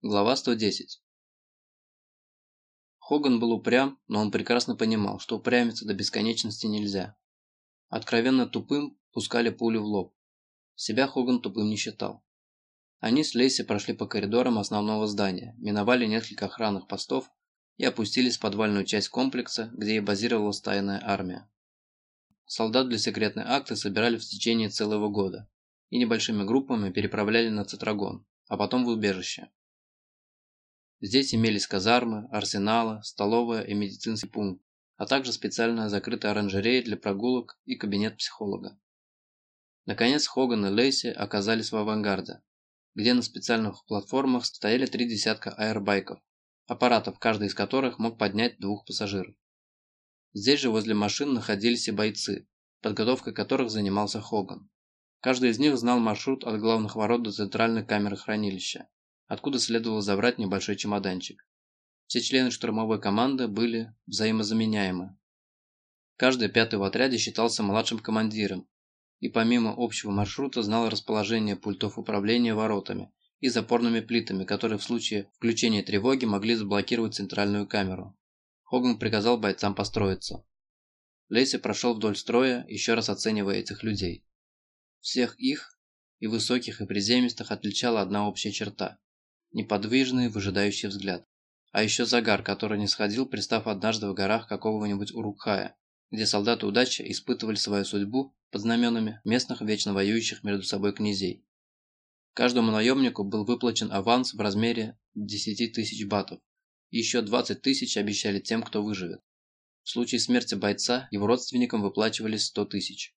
Глава 110 Хоган был упрям, но он прекрасно понимал, что упрямиться до бесконечности нельзя. Откровенно тупым пускали пулю в лоб. Себя Хоган тупым не считал. Они с Лейси прошли по коридорам основного здания, миновали несколько охранных постов и опустились в подвальную часть комплекса, где и базировалась тайная армия. Солдат для секретной акты собирали в течение целого года и небольшими группами переправляли на Цитрагон, а потом в убежище. Здесь имелись казармы, арсеналы, столовая и медицинский пункт, а также специальная закрытая оранжерея для прогулок и кабинет психолога. Наконец Хоган и Лейси оказались в авангарде, где на специальных платформах стояли три десятка аэрбайков, аппаратов, каждый из которых мог поднять двух пассажиров. Здесь же возле машин находились и бойцы, подготовкой которых занимался Хоган. Каждый из них знал маршрут от главных ворот до центральной камеры хранилища, откуда следовало забрать небольшой чемоданчик. Все члены штурмовой команды были взаимозаменяемы. Каждый пятый в отряде считался младшим командиром и помимо общего маршрута знал расположение пультов управления воротами и запорными плитами, которые в случае включения тревоги могли заблокировать центральную камеру. Хоган приказал бойцам построиться. Лейси прошел вдоль строя, еще раз оценивая этих людей. Всех их, и высоких, и приземистых, отличала одна общая черта неподвижный, выжидающий взгляд. А еще загар, который не сходил, пристав однажды в горах какого-нибудь Урукхая, где солдаты удачи испытывали свою судьбу под знаменами местных вечно воюющих между собой князей. Каждому наемнику был выплачен аванс в размере 10 тысяч батов, и еще 20 тысяч обещали тем, кто выживет. В случае смерти бойца его родственникам выплачивались 100 тысяч.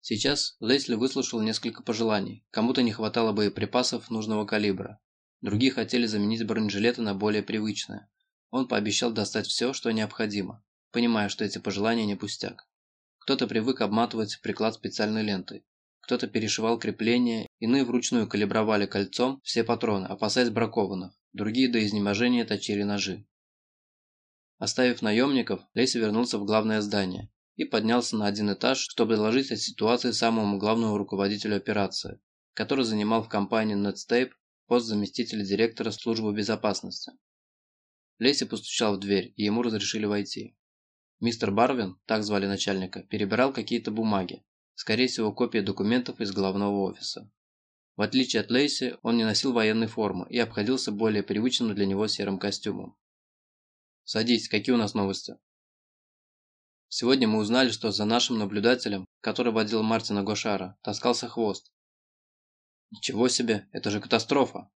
Сейчас Лесли выслушал несколько пожеланий, кому-то не хватало боеприпасов нужного калибра, Другие хотели заменить бронежилеты на более привычные. Он пообещал достать все, что необходимо, понимая, что эти пожелания не пустяк. Кто-то привык обматывать приклад специальной лентой, кто-то перешивал крепления, иные вручную калибровали кольцом все патроны, опасаясь бракованных, другие до изнеможения точили ножи. Оставив наемников, Лейси вернулся в главное здание и поднялся на один этаж, чтобы доложить о ситуации самому главному руководителю операции, который занимал в компании Netscape пост заместителя директора службы безопасности. Леси постучал в дверь, и ему разрешили войти. Мистер Барвин, так звали начальника, перебирал какие-то бумаги, скорее всего копии документов из главного офиса. В отличие от Лейси, он не носил военной формы и обходился более привычным для него серым костюмом. «Садись, какие у нас новости?» Сегодня мы узнали, что за нашим наблюдателем, который водил Мартина Гошара, таскался хвост, Ничего себе, это же катастрофа.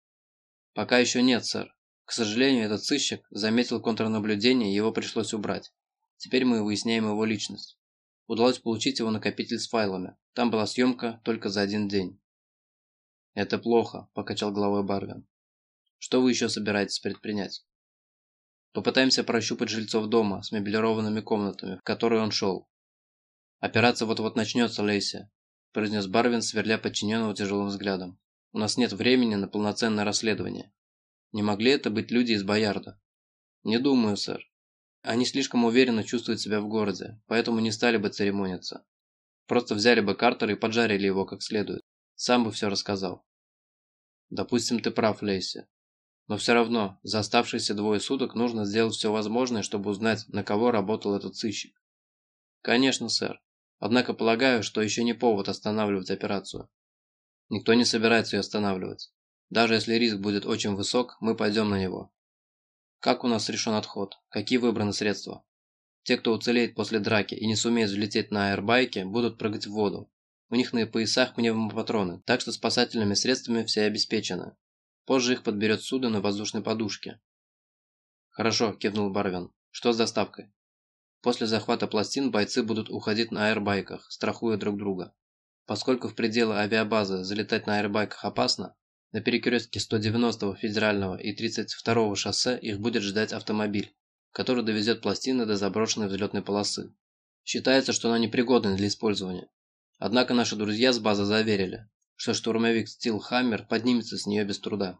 Пока еще нет, сэр. К сожалению, этот сыщик заметил контрнаблюдение и его пришлось убрать. Теперь мы выясняем его личность. Удалось получить его накопитель с файлами. Там была съемка только за один день. «Это плохо», – покачал головой Барвин. «Что вы еще собираетесь предпринять?» «Попытаемся прощупать жильцов дома с меблированными комнатами, в которые он шел. Операция вот-вот начнется, Лейси произнес Барвин, сверля подчиненного тяжелым взглядом. «У нас нет времени на полноценное расследование. Не могли это быть люди из Боярда?» «Не думаю, сэр. Они слишком уверенно чувствуют себя в городе, поэтому не стали бы церемониться. Просто взяли бы Картера и поджарили его как следует. Сам бы все рассказал». «Допустим, ты прав, Лейси. Но все равно, за оставшиеся двое суток нужно сделать все возможное, чтобы узнать, на кого работал этот сыщик». «Конечно, сэр. Однако полагаю, что еще не повод останавливать операцию. Никто не собирается ее останавливать. Даже если риск будет очень высок, мы пойдем на него. Как у нас решен отход? Какие выбраны средства? Те, кто уцелеет после драки и не сумеет взлететь на аэрбайке, будут прыгать в воду. У них на поясах пневмопатроны, так что спасательными средствами все обеспечены. Позже их подберет судно на воздушной подушке. «Хорошо», – кивнул Барвин. «Что с доставкой?» После захвата пластин бойцы будут уходить на аэрбайках, страхуя друг друга. Поскольку в пределы авиабазы залетать на аэрбайках опасно, на перекрестке 190-го федерального и 32-го шоссе их будет ждать автомобиль, который довезет пластины до заброшенной взлетной полосы. Считается, что она непригодна для использования. Однако наши друзья с базы заверили, что штурмовик Steel Hammer поднимется с нее без труда.